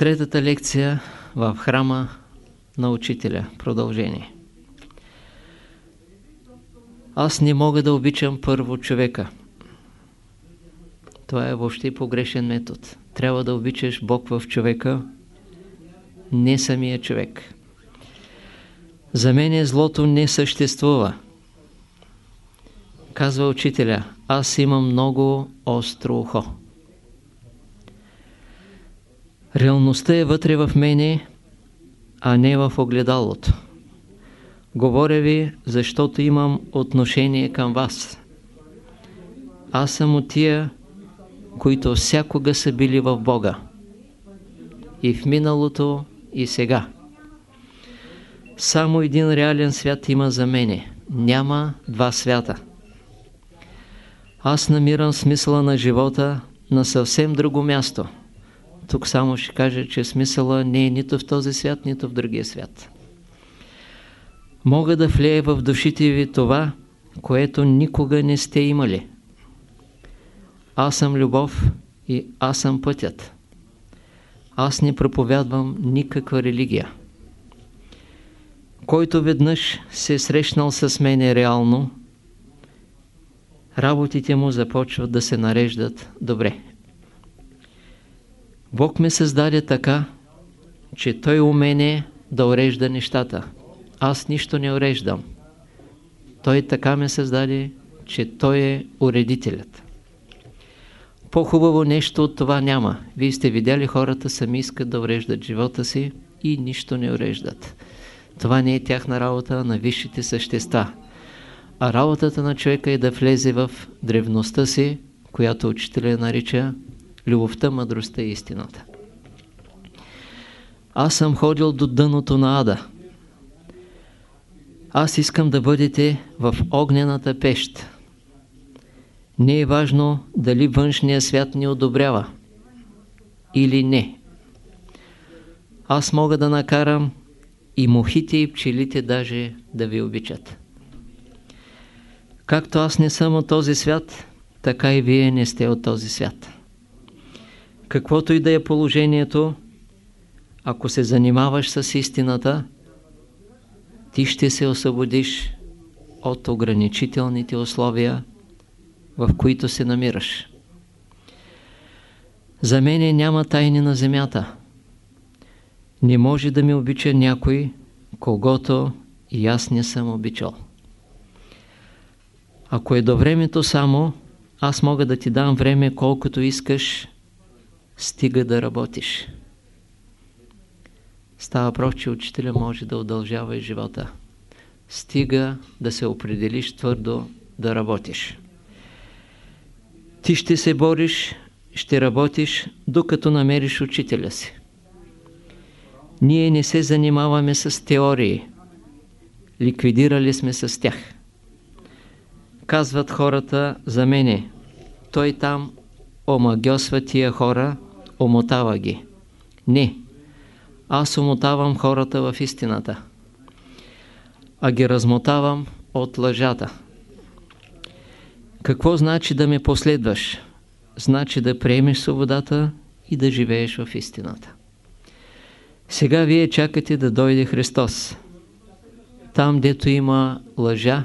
Третата лекция в храма на учителя. Продължение. Аз не мога да обичам първо човека. Това е въобще погрешен метод. Трябва да обичаш Бог в човека, не самия човек. За мен злото не съществува. Казва учителя, аз имам много остро ухо. Реалността е вътре в мене, а не в огледалото. Говоря ви, защото имам отношение към вас. Аз съм от тия, които всякога са били в Бога. И в миналото, и сега. Само един реален свят има за мене. Няма два свята. Аз намирам смисъла на живота на съвсем друго място – тук само ще кажа, че смисъла не е нито в този свят, нито в другия свят. Мога да влея в душите ви това, което никога не сте имали. Аз съм любов и аз съм пътят. Аз не проповядвам никаква религия. Който веднъж се е срещнал с мене реално, работите му започват да се нареждат добре. Бог ме създаде така, че Той умене да урежда нещата. Аз нищо не уреждам. Той така ме създаде, че Той е уредителят. По-хубаво нещо от това няма. Вие сте видяли хората сами искат да уреждат живота си и нищо не уреждат. Това не е тяхна работа на висшите същества. А работата на човека е да влезе в древността си, която учителя нарича любовта, мъдростта и истината. Аз съм ходил до дъното на ада. Аз искам да бъдете в огнената пещ. Не е важно дали външния свят ни одобрява или не. Аз мога да накарам и мухите и пчелите даже да ви обичат. Както аз не съм от този свят, така и вие не сте от този свят. Каквото и да е положението, ако се занимаваш с истината, ти ще се освободиш от ограничителните условия, в които се намираш. За мене няма тайни на земята. Не може да ми обича някой, когато и аз не съм обичал. Ако е до времето само, аз мога да ти дам време колкото искаш стига да работиш. Става прав, че учителя може да удължава и живота. Стига да се определиш твърдо да работиш. Ти ще се бориш, ще работиш, докато намериш учителя си. Ние не се занимаваме с теории. Ликвидирали сме с тях. Казват хората за мене. Той там омагьосва тия хора, омотава ги. Не. Аз омотавам хората в истината. А ги размотавам от лъжата. Какво значи да ме последваш? Значи да приемеш свободата и да живееш в истината. Сега вие чакате да дойде Христос. Там, дето има лъжа,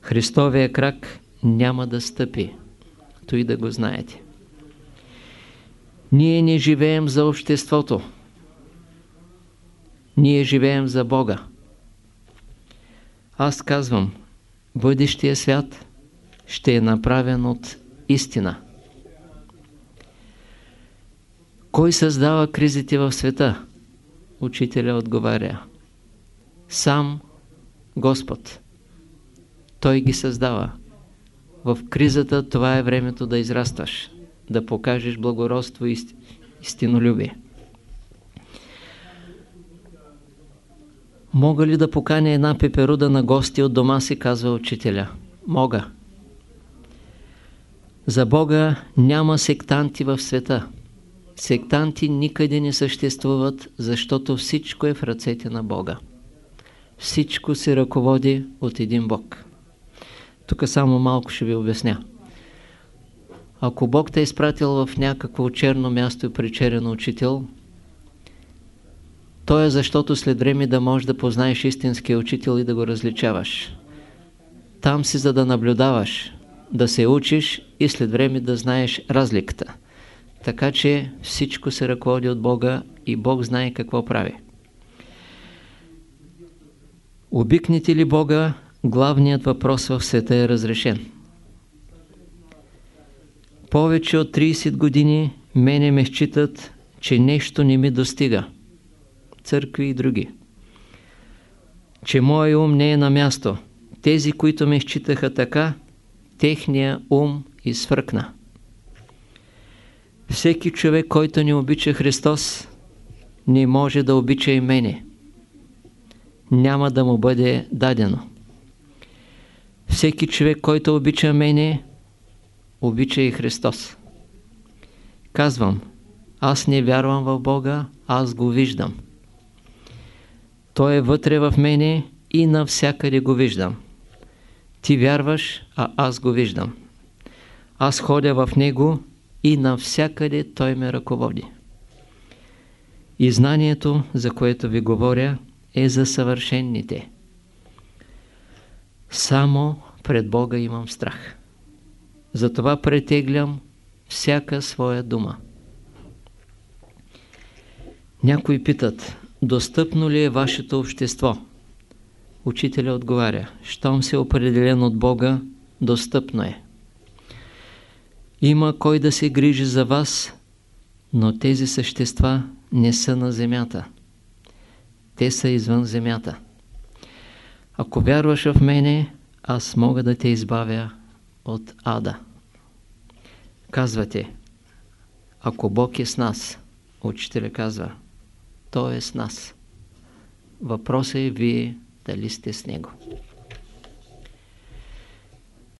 Христовия крак няма да стъпи. Той да го знаете. Ние не живеем за обществото. Ние живеем за Бога. Аз казвам, бъдещия свят ще е направен от истина. Кой създава кризите в света? Учителя отговаря. Сам Господ. Той ги създава. В кризата това е времето да израстваш да покажеш благородство и истинолюбие. Мога ли да поканя една пеперуда на гости от дома си, казва учителя? Мога. За Бога няма сектанти в света. Сектанти никъде не съществуват, защото всичко е в ръцете на Бога. Всичко се ръководи от един Бог. Тук само малко ще ви обясня. Ако Бог те е изпратил в някакво черно място и причерен учител, то е защото след време да можеш да познаеш истинския учител и да го различаваш. Там си за да наблюдаваш, да се учиш и след време да знаеш разликата. Така че всичко се ръководи от Бога и Бог знае какво прави. Обикнете ли Бога, главният въпрос в света е разрешен. Повече от 30 години мене ме считат, че нещо не ми достига. Църкви и други. Че моят ум не е на място. Тези, които ме считаха така, техния ум изфръкна. Всеки човек, който не обича Христос, не може да обича и мене. Няма да му бъде дадено. Всеки човек, който обича мене, обича и Христос. Казвам, аз не вярвам в Бога, аз го виждам. Той е вътре в мене и навсякъде го виждам. Ти вярваш, а аз го виждам. Аз ходя в Него и навсякъде Той ме ръководи. И знанието, за което ви говоря, е за съвършенните. Само пред Бога имам страх. Затова претеглям всяка своя дума. Някои питат, достъпно ли е вашето общество? Учителя отговаря, щом се определен от Бога, достъпно е. Има кой да се грижи за вас, но тези същества не са на земята. Те са извън земята. Ако вярваш в мене, аз мога да те избавя от ада. Казвате, ако Бог е с нас, учителя казва, Той е с нас. Въпросът е вие дали сте с Него.